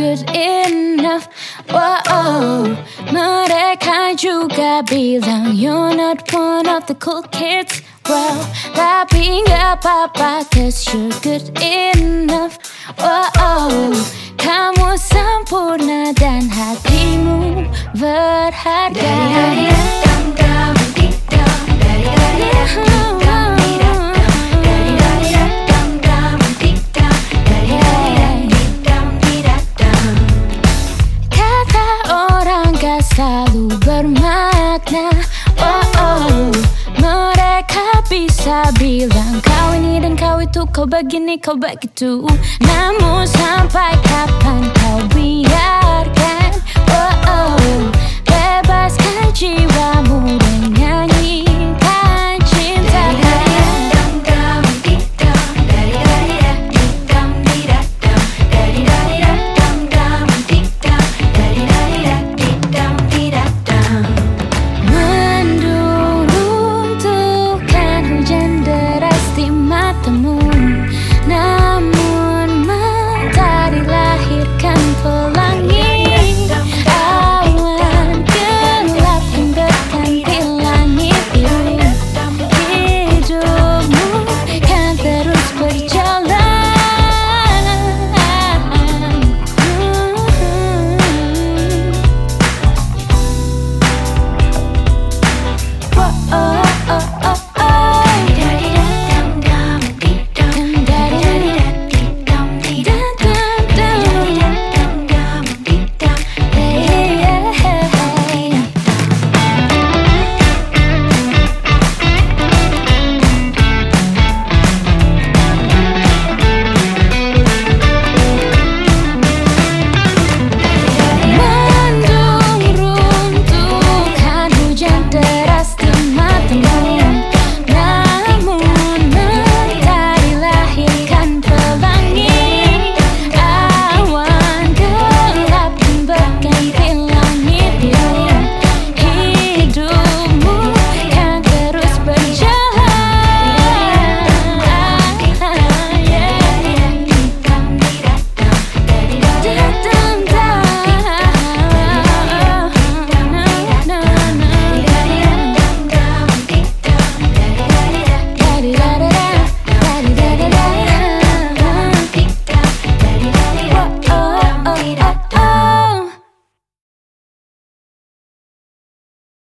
good enough. Mereka juga bilang you're not one of the cool kids. Well, tapi nggak apa-apa cause you're good enough. Wow, selalu bermakna. Oh oh Mereka bisa bilang Kau ini dan kau itu Kau begini, kau begitu. Namun sampai kapan kau biarkan? Oh oh